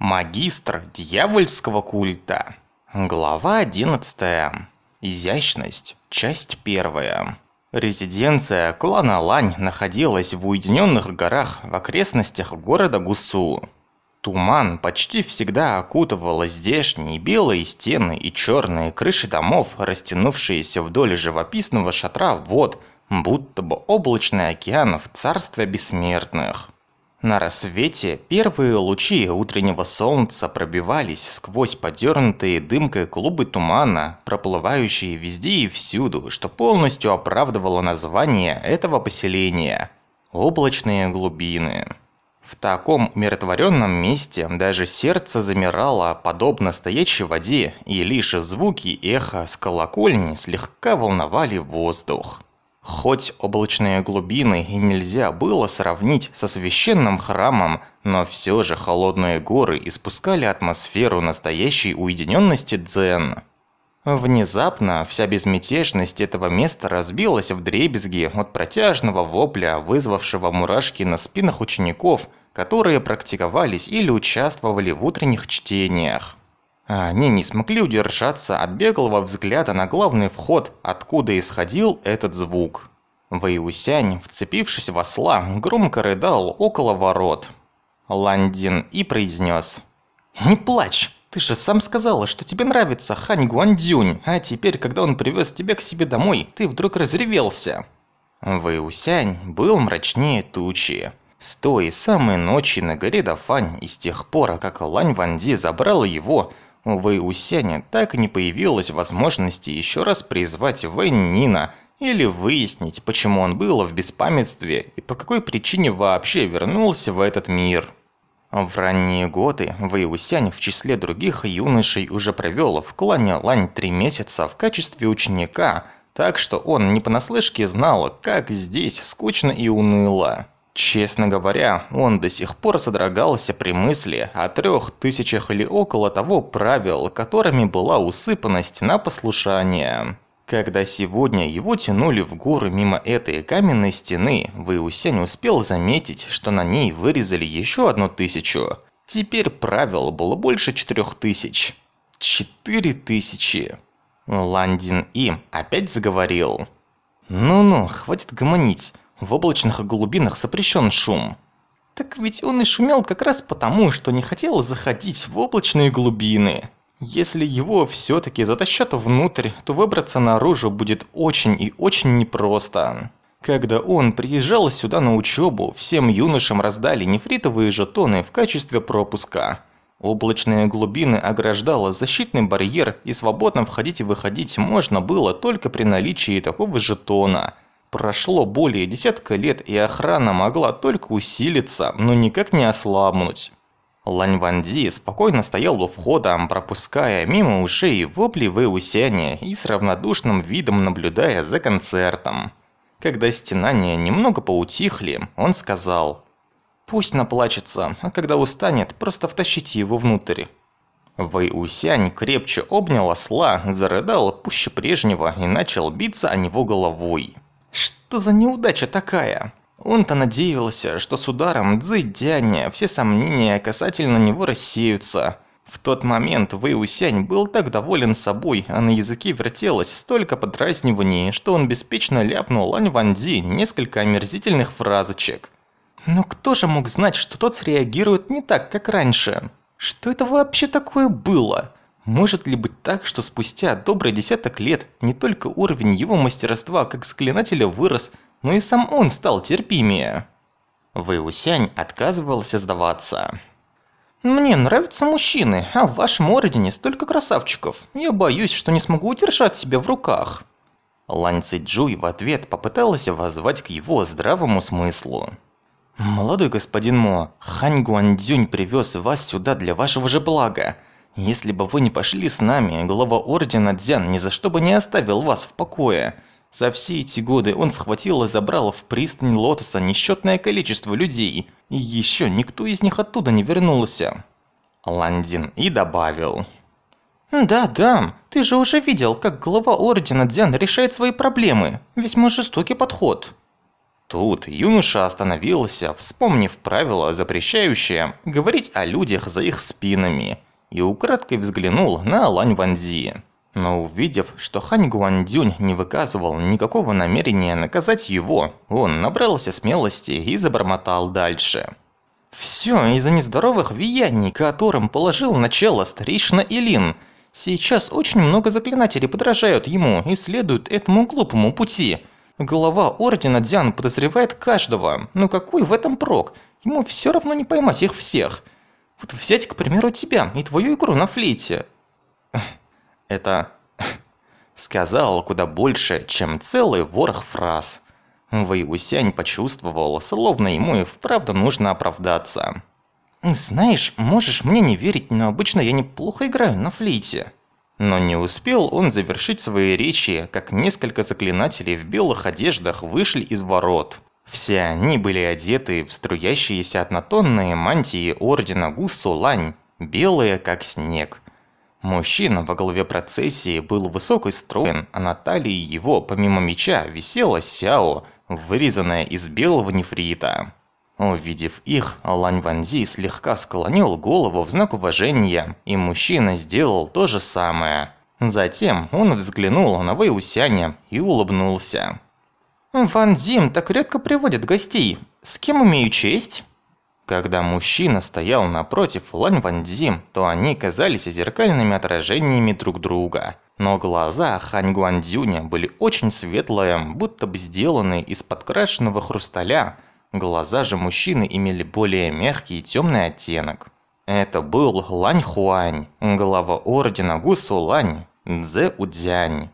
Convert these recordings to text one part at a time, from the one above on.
Магистр дьявольского культа. Глава 11. Изящность. Часть 1. Резиденция клана Лань находилась в уединенных горах в окрестностях города Гусу. Туман почти всегда окутывал здешние белые стены и черные крыши домов, растянувшиеся вдоль живописного шатра вод, будто бы облачный океан в царстве бессмертных. На рассвете первые лучи утреннего солнца пробивались сквозь подернутые дымкой клубы тумана, проплывающие везде и всюду, что полностью оправдывало название этого поселения – облачные глубины. В таком умиротворенном месте даже сердце замирало, подобно стоячей воде, и лишь звуки эха с колокольни слегка волновали воздух. Хоть облачные глубины и нельзя было сравнить со священным храмом, но все же холодные горы испускали атмосферу настоящей уединенности дзен. Внезапно вся безмятежность этого места разбилась в дребезги от протяжного вопля, вызвавшего мурашки на спинах учеников, которые практиковались или участвовали в утренних чтениях. А они не смогли удержаться от беглого взгляда на главный вход, откуда исходил этот звук. Вэйусянь, вцепившись в осла, громко рыдал около ворот. Ландин и произнес: «Не плачь! Ты же сам сказала, что тебе нравится Хань Гуандзюнь, а теперь, когда он привез тебя к себе домой, ты вдруг разревелся!» Вэйусянь был мрачнее тучи. С той самой ночи на горе Дафань и с тех пор, как Лань Ванди забрала его, у Вэйусяня так и не появилось возможности еще раз призвать Вэнь Нина или выяснить, почему он был в беспамятстве и по какой причине вообще вернулся в этот мир. В ранние годы Вэйусянь в числе других юношей уже провел в клане Лань три месяца в качестве ученика, так что он не понаслышке знал, как здесь скучно и уныло. Честно говоря, он до сих пор содрогался при мысли о трех тысячах или около того правил, которыми была усыпана стена послушания. Когда сегодня его тянули в горы мимо этой каменной стены, Вэйусянь успел заметить, что на ней вырезали еще одну тысячу. Теперь правил было больше четырех тысяч. Четыре тысячи. Ландин И опять заговорил. «Ну-ну, хватит гомонить. В облачных глубинах запрещен шум. Так ведь он и шумел как раз потому, что не хотел заходить в облачные глубины. Если его все-таки затащат внутрь, то выбраться наружу будет очень и очень непросто. Когда он приезжал сюда на учебу, всем юношам раздали нефритовые жетоны в качестве пропуска. Облачные глубины ограждала защитный барьер, и свободно входить и выходить можно было только при наличии такого жетона – Прошло более десятка лет, и охрана могла только усилиться, но никак не ослабнуть. Лань Ванди спокойно стоял у входа, пропуская мимо ушей вопли Вэйусяня и с равнодушным видом наблюдая за концертом. Когда стенания немного поутихли, он сказал «Пусть наплачется, а когда устанет, просто втащите его внутрь». Вэйусянь крепче обнял осла, зарыдал пуще прежнего и начал биться о него головой. Что за неудача такая? Он-то надеялся, что с ударом Цзэдяня все сомнения касательно него рассеются. В тот момент Вэй Усянь был так доволен собой, а на языке вертелось столько подразниваний, что он беспечно ляпнул Лань Ванди несколько омерзительных фразочек. Но кто же мог знать, что тот среагирует не так, как раньше? Что это вообще такое было? Может ли быть так, что спустя добрый десяток лет не только уровень его мастерства как заклинателя вырос, но и сам он стал терпимее? Вэйусянь отказывался сдаваться. «Мне нравятся мужчины, а в вашем ордене столько красавчиков. Я боюсь, что не смогу удержать себя в руках». Лань Цзюй в ответ попыталась воззвать к его здравому смыслу. «Молодой господин Мо, Хань Гуандзюнь привез вас сюда для вашего же блага. Если бы вы не пошли с нами, глава Ордена Дзян ни за что бы не оставил вас в покое. За все эти годы он схватил и забрал в пристань Лотоса несчетное количество людей, и еще никто из них оттуда не вернулся. Ландин и добавил. «Да-да, ты же уже видел, как глава Ордена Дзян решает свои проблемы. Весьма жестокий подход». Тут юноша остановился, вспомнив правила, запрещающие говорить о людях за их спинами, и украдкой взглянул на Лань Ванзи. Но увидев, что Хань Гуандюнь не выказывал никакого намерения наказать его, он набрался смелости и забормотал дальше. «Всё из-за нездоровых влияний, которым положил начало старейшина Илин. Сейчас очень много заклинателей подражают ему и следуют этому глупому пути. Глава Ордена Дзян подозревает каждого, но какой в этом прок? Ему всё равно не поймать их всех. Вот взять, к примеру, тебя и твою игру на флейте». Это сказал куда больше, чем целый ворох фраз. Вэй Усянь почувствовал, словно ему и вправду нужно оправдаться. «Знаешь, можешь мне не верить, но обычно я неплохо играю на флейте». Но не успел он завершить свои речи, как несколько заклинателей в белых одеждах вышли из ворот. Все они были одеты в струящиеся однотонные мантии Ордена Гусулань, белые как снег. Мужчина во главе процессии был высок и строен, а на талии его, помимо меча, висела сяо, вырезанная из белого нефрита. Увидев их, Лань Ванзи слегка склонил голову в знак уважения, и мужчина сделал то же самое. Затем он взглянул на Вэйусяня и улыбнулся. «Ван Зим так редко приводит гостей. С кем имею честь?» Когда мужчина стоял напротив Лань Ванзим, то они казались зеркальными отражениями друг друга. Но глаза Хань Гуандзюня были очень светлые, будто бы сделаны из подкрашенного хрусталя. Глаза же мужчины имели более мягкий и темный оттенок. Это был Лань Хуань, глава ордена Гусу Лань, Цзэ Удзянь.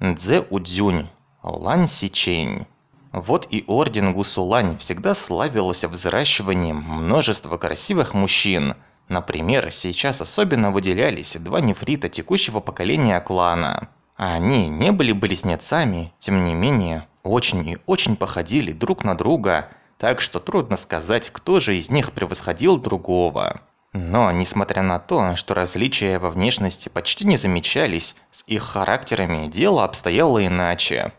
Цзэ Удзюнь, Лань Сичень. Вот и орден Гусулань всегда славился взращиванием множества красивых мужчин. Например, сейчас особенно выделялись два нефрита текущего поколения клана. Они не были близнецами, тем не менее, очень и очень походили друг на друга, так что трудно сказать, кто же из них превосходил другого. Но, несмотря на то, что различия во внешности почти не замечались, с их характерами дело обстояло иначе.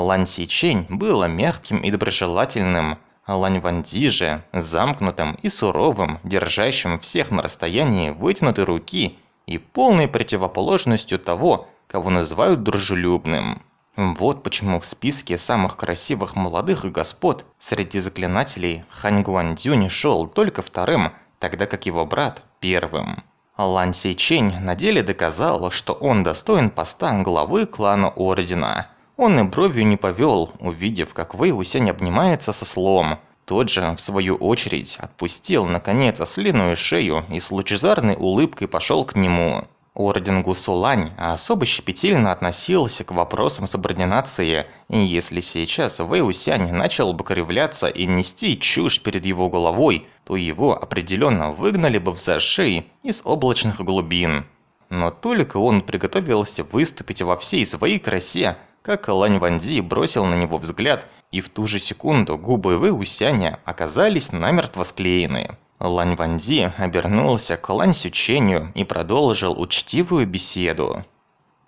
Лань Сичень было мягким и доброжелательным, а Лань Ванди же замкнутым и суровым, держащим всех на расстоянии вытянутой руки и полной противоположностью того, кого называют дружелюбным. Вот почему в списке самых красивых молодых господ среди заклинателей Хань Гуандзюнь шел только вторым, тогда как его брат – первым. Лан Сейчень на деле доказал, что он достоин поста главы клана Ордена – он и бровью не повел, увидев, как Вэй Усянь обнимается со слом. Тот же, в свою очередь, отпустил, наконец, ослиную шею и с лучезарной улыбкой пошел к нему. Орден Гусулань особо щепетильно относился к вопросам субординации, и если сейчас Вэй Усянь начал бы кривляться и нести чушь перед его головой, то его определенно выгнали бы в зашей из облачных глубин. Но только он приготовился выступить во всей своей красе, как Лань Ванзи бросил на него взгляд, и в ту же секунду губы Вэй Усяня оказались намертво склеены. Лань Ванзи обернулся к Лань Сюченью и продолжил учтивую беседу.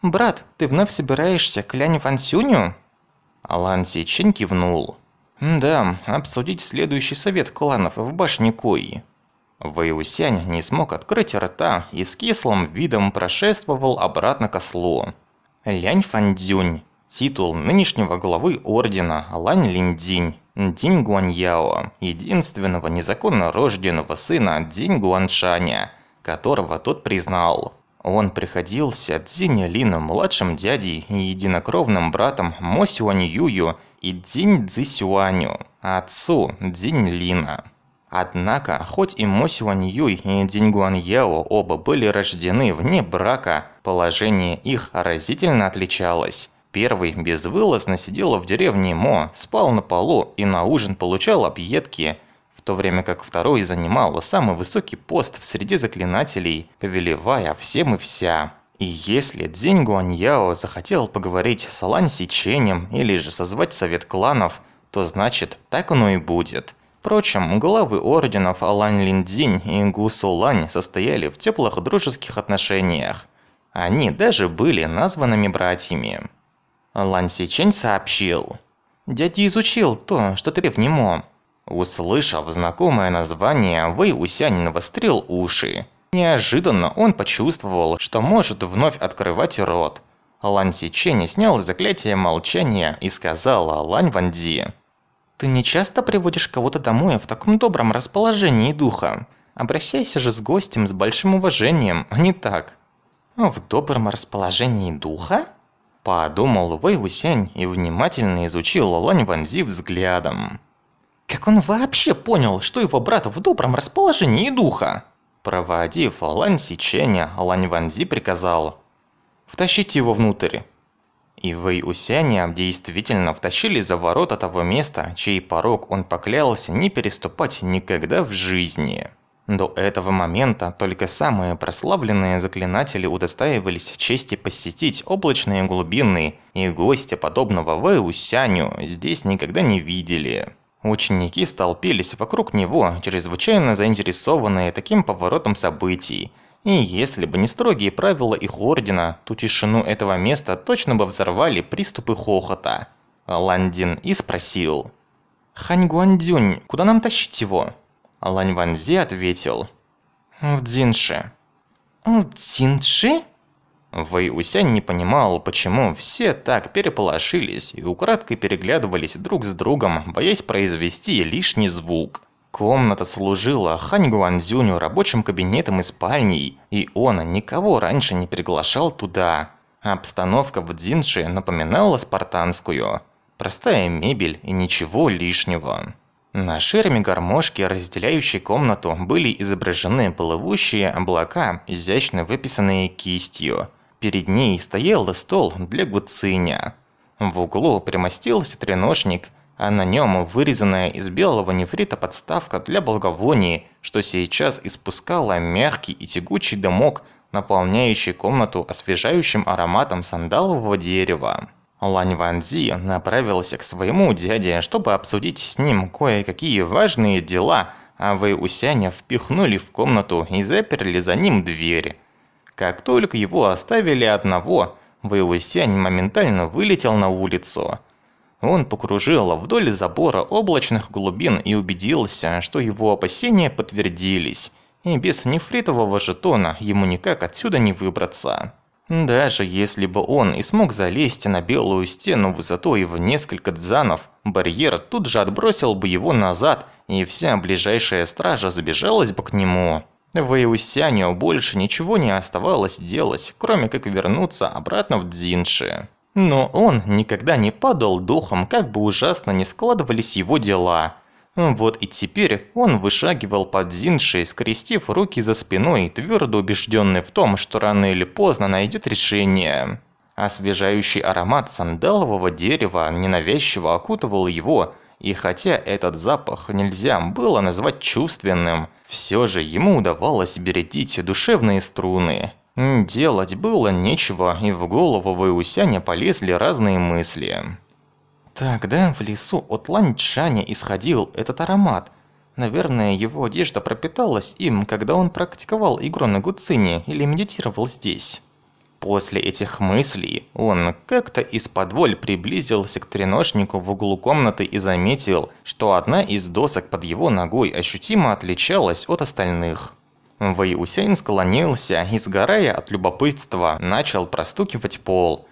«Брат, ты вновь собираешься к Лянь Вансюню?» Лань Сичень кивнул. «Да, обсудить следующий совет кланов в башне Кои». Вэйусянь не смог открыть рта и с кислым видом прошествовал обратно к ослу. Лянь Фандзюнь Титул нынешнего главы ордена Лань Линдзинь, Динь Гуаньяо, единственного незаконно рожденного сына Динь Гуаншаня, которого тот признал. Он приходился Цзинь Лину младшим дядей и единокровным братом Мо Сюань Юю и Динь Цзи Сюаню, отцу Динь Лина. Однако, хоть и Мо Сюань Юй и Динь Гуаньяо оба были рождены вне брака, положение их разительно отличалось. Первый безвылазно сидел в деревне Мо, спал на полу и на ужин получал объедки, в то время как второй занимал самый высокий пост в среде заклинателей, повелевая всем и вся. И если Цзинь Гуаньяо захотел поговорить с Лань Сиченем или же созвать совет кланов, то значит, так оно и будет. Впрочем, главы орденов Алань Линдзинь и Гу Сулань состояли в теплых дружеских отношениях. Они даже были названными братьями. Лан Сичень сообщил. Дядя изучил то, что ты в нему. Услышав знакомое название, Вэй Усянь навострил уши. Неожиданно он почувствовал, что может вновь открывать рот. Лань Сичень снял заклятие молчания и сказал Лань Ванди. «Ты не часто приводишь кого-то домой в таком добром расположении духа? Обращайся же с гостем с большим уважением, а не так». «В добром расположении духа?» Подумал Вэй Усянь и внимательно изучил Лань Ванзи взглядом. «Как он вообще понял, что его брат в добром расположении духа?» Проводив Лань Сиченя, Лань Ванзи приказал «Втащите его внутрь». И Вэй Усяня действительно втащили за ворота того места, чей порог он поклялся не переступать никогда в жизни. До этого момента только самые прославленные заклинатели удостаивались чести посетить облачные глубины, и гостя, подобного Вэй Усяню, здесь никогда не видели. Ученики столпились вокруг него, чрезвычайно заинтересованные таким поворотом событий. И если бы не строгие правила их ордена, то тишину этого места точно бы взорвали приступы хохота. Ландин и спросил. «Хань Гуандзюнь, куда нам тащить его?» Лань Ванзи ответил. «В Дзинши». «В Дзинши?» Вэй Усянь не понимал, почему все так переполошились и украдкой переглядывались друг с другом, боясь произвести лишний звук. Комната служила Хань Гуанзюню рабочим кабинетом и спальней, и он никого раньше не приглашал туда. Обстановка в Дзинши напоминала спартанскую. Простая мебель и ничего лишнего. На ширме гармошки, разделяющей комнату, были изображены плывущие облака, изящно выписанные кистью. Перед ней стоял стол для гуциня. В углу примостился треножник, а на нем вырезанная из белого нефрита подставка для благовоний, что сейчас испускала мягкий и тягучий дымок, наполняющий комнату освежающим ароматом сандалового дерева. Лань Ванзи направился к своему дяде, чтобы обсудить с ним кое-какие важные дела, а Вэй Усяня впихнули в комнату и заперли за ним дверь. Как только его оставили одного, Вэйусянь моментально вылетел на улицу. Он покружил вдоль забора облачных глубин и убедился, что его опасения подтвердились, и без нефритового жетона ему никак отсюда не выбраться. Даже если бы он и смог залезть на белую стену высотой в несколько дзанов, барьер тут же отбросил бы его назад, и вся ближайшая стража забежалась бы к нему. Вэйусяню больше ничего не оставалось делать, кроме как вернуться обратно в Дзинши. Но он никогда не падал духом, как бы ужасно не складывались его дела. Вот и теперь он вышагивал под Дзинши, скрестив руки за спиной, твердо убежденный в том, что рано или поздно найдет решение. Освежающий аромат сандалового дерева ненавязчиво окутывал его, и хотя этот запах нельзя было назвать чувственным, все же ему удавалось бередить душевные струны. Делать было нечего, и в голову Вэусяня полезли разные мысли. Тогда в лесу от Ланчаня исходил этот аромат. Наверное, его одежда пропиталась им, когда он практиковал игру на гуцине или медитировал здесь. После этих мыслей он как-то из-под воль приблизился к треножнику в углу комнаты и заметил, что одна из досок под его ногой ощутимо отличалась от остальных. Вэй Усянь склонился и, сгорая от любопытства, начал простукивать пол.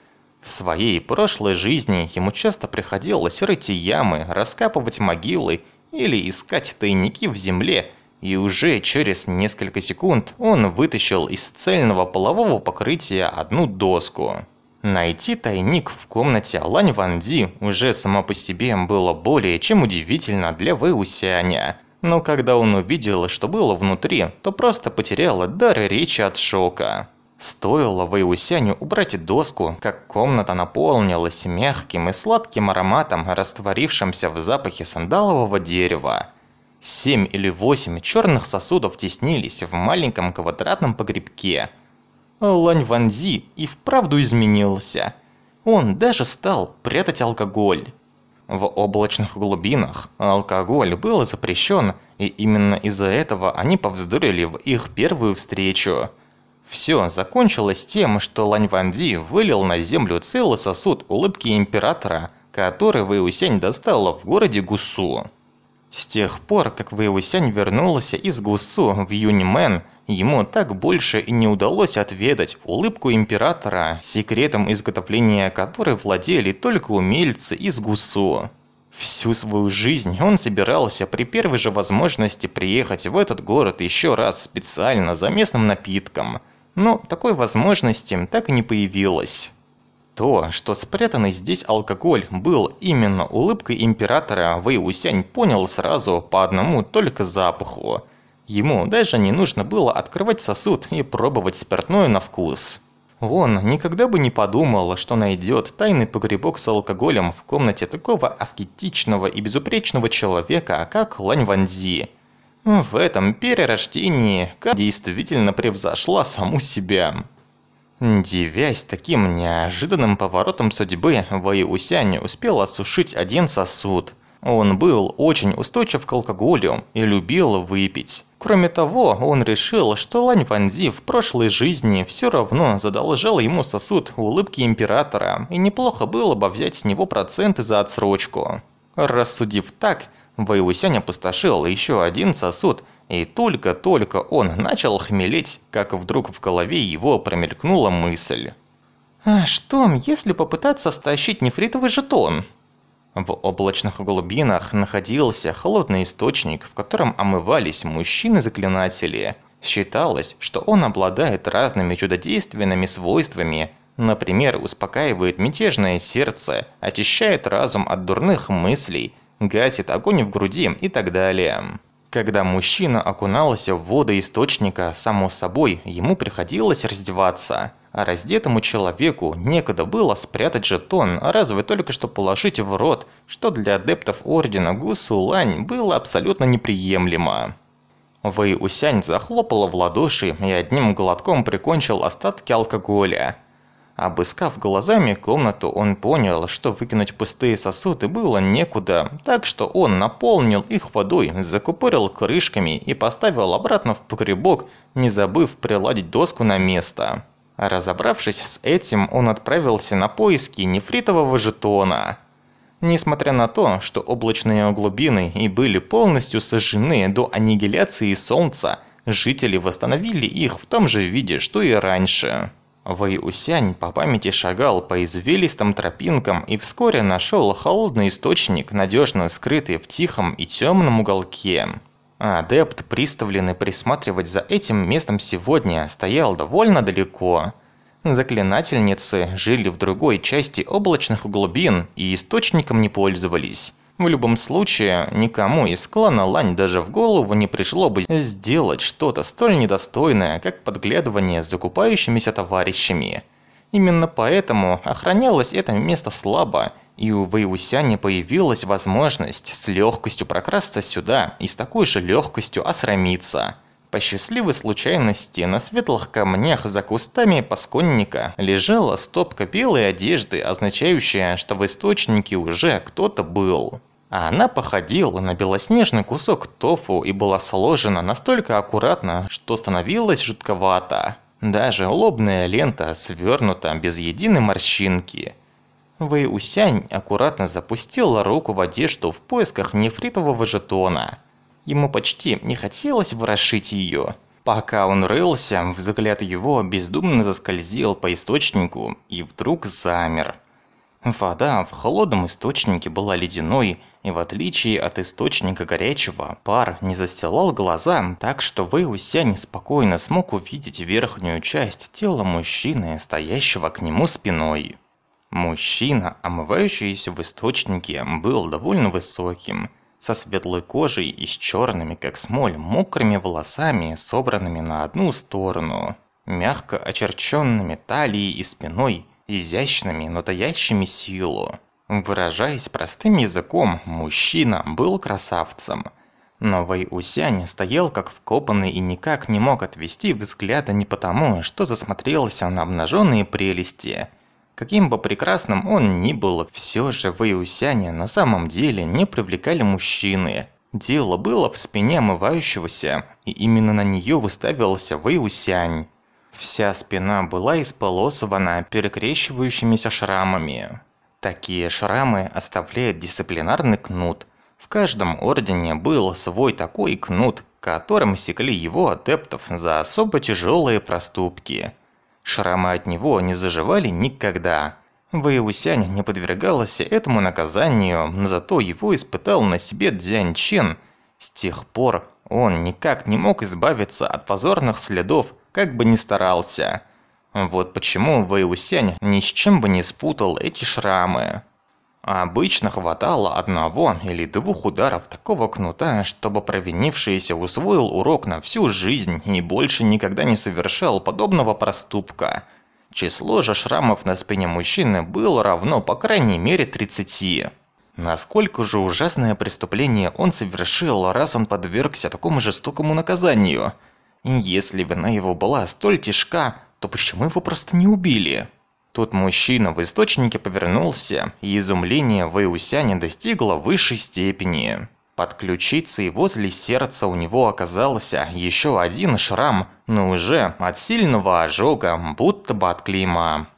В своей прошлой жизни ему часто приходилось рыть ямы, раскапывать могилы или искать тайники в земле – и уже через несколько секунд он вытащил из цельного полового покрытия одну доску. Найти тайник в комнате Лань Ванди уже само по себе было более чем удивительно для Вэусяня. Но когда он увидел, что было внутри, то просто потерял дар речи от шока. Стоило Вэйусяню убрать доску, как комната наполнилась мягким и сладким ароматом, растворившимся в запахе сандалового дерева. Семь или восемь черных сосудов теснились в маленьком квадратном погребке. Лань Ванзи и вправду изменился. Он даже стал прятать алкоголь. В облачных глубинах алкоголь был запрещен, и именно из-за этого они повздорили в их первую встречу. Все закончилось тем, что Лань Ванди вылил на землю целый сосуд улыбки императора, который Вэйусянь достала в городе Гусу. С тех пор, как Вэйусянь вернулся из Гусу в Юньмэн, ему так больше и не удалось отведать улыбку императора, секретом изготовления которой владели только умельцы из Гусу. Всю свою жизнь он собирался при первой же возможности приехать в этот город еще раз специально за местным напитком, но такой возможности так и не появилось. То, что спрятанный здесь алкоголь был именно улыбкой императора, Вэй Усянь понял сразу по одному только запаху. Ему даже не нужно было открывать сосуд и пробовать спиртное на вкус. Он никогда бы не подумал, что найдет тайный погребок с алкоголем в комнате такого аскетичного и безупречного человека, как Лань Ванзи. В этом перерождении Ка действительно превзошла саму себя. Дивясь таким неожиданным поворотом судьбы, Вэй Усянь успел осушить один сосуд – он был очень устойчив к алкоголю и любил выпить. Кроме того, он решил, что Лань Ванзи в прошлой жизни все равно задолжал ему сосуд улыбки императора, и неплохо было бы взять с него проценты за отсрочку. Рассудив так, Вэйусянь опустошил еще один сосуд, и только-только он начал хмелеть, как вдруг в голове его промелькнула мысль. «А что, если попытаться стащить нефритовый жетон?» В облачных глубинах находился холодный источник, в котором омывались мужчины-заклинатели. Считалось, что он обладает разными чудодейственными свойствами, например, успокаивает мятежное сердце, очищает разум от дурных мыслей, гасит огонь в груди и так далее. Когда мужчина окунался в воды источника, само собой, ему приходилось раздеваться – а раздетому человеку некогда было спрятать жетон, разве только что положить в рот, что для адептов Ордена Гусулань было абсолютно неприемлемо. Вэй Усянь захлопала в ладоши и одним глотком прикончил остатки алкоголя. Обыскав глазами комнату, он понял, что выкинуть пустые сосуды было некуда, так что он наполнил их водой, закупорил крышками и поставил обратно в погребок, не забыв приладить доску на место. Разобравшись с этим, он отправился на поиски нефритового жетона. Несмотря на то, что облачные глубины и были полностью сожжены до аннигиляции Солнца, жители восстановили их в том же виде, что и раньше. Вэй Усянь по памяти шагал по извилистым тропинкам и вскоре нашел холодный источник, надежно скрытый в тихом и темном уголке. Адепт, приставленный присматривать за этим местом сегодня, стоял довольно далеко. Заклинательницы жили в другой части облачных глубин и источником не пользовались. В любом случае, никому из клана Лань даже в голову не пришло бы сделать что-то столь недостойное, как подглядывание с закупающимися товарищами. Именно поэтому охранялось это место слабо, и у Вэйусяня появилась возможность с легкостью прокрасться сюда и с такой же легкостью осрамиться. По счастливой случайности на светлых камнях за кустами пасконника лежала стопка белой одежды, означающая, что в источнике уже кто-то был. А она походила на белоснежный кусок тофу и была сложена настолько аккуратно, что становилось жутковато. Даже лобная лента свернута без единой морщинки – Вэй Усянь аккуратно запустил руку в одежду в поисках нефритового жетона. Ему почти не хотелось ворошить ее. Пока он рылся, взгляд его бездумно заскользил по источнику и вдруг замер. Вода в холодном источнике была ледяной, и в отличие от источника горячего, пар не застилал глаза, так что Вэй Усянь спокойно смог увидеть верхнюю часть тела мужчины, стоящего к нему спиной. Мужчина, омывающийся в источнике, был довольно высоким, со светлой кожей и с черными, как смоль, мокрыми волосами, собранными на одну сторону, мягко очерченными талией и спиной, изящными, но таящими силу. Выражаясь простым языком, мужчина был красавцем. Но Вэй Усянь стоял как вкопанный и никак не мог отвести взгляда не потому, что засмотрелся на обнаженные прелести – Каким бы прекрасным он ни был, все же Иусяне на самом деле не привлекали мужчины. Дело было в спине омывающегося, и именно на нее выставился Вэйусянь. Вся спина была исполосована перекрещивающимися шрамами. Такие шрамы оставляет дисциплинарный кнут. В каждом ордене был свой такой кнут, которым секли его адептов за особо тяжелые проступки. Шрамы от него не заживали никогда. Вэйусянь не подвергался этому наказанию, но зато его испытал на себе Дзянь Чин. С тех пор он никак не мог избавиться от позорных следов, как бы ни старался. Вот почему Вэйусянь ни с чем бы не спутал эти шрамы. Обычно хватало одного или двух ударов такого кнута, чтобы провинившийся усвоил урок на всю жизнь и больше никогда не совершал подобного проступка. Число же шрамов на спине мужчины было равно по крайней мере 30. Насколько же ужасное преступление он совершил, раз он подвергся такому жестокому наказанию? Если вина его была столь тяжка, то почему его просто не убили? Тут мужчина в источнике повернулся, и изумление Вэйусяня достигло высшей степени. Под ключицей возле сердца у него оказался еще один шрам, но уже от сильного ожога, будто бы от клейма.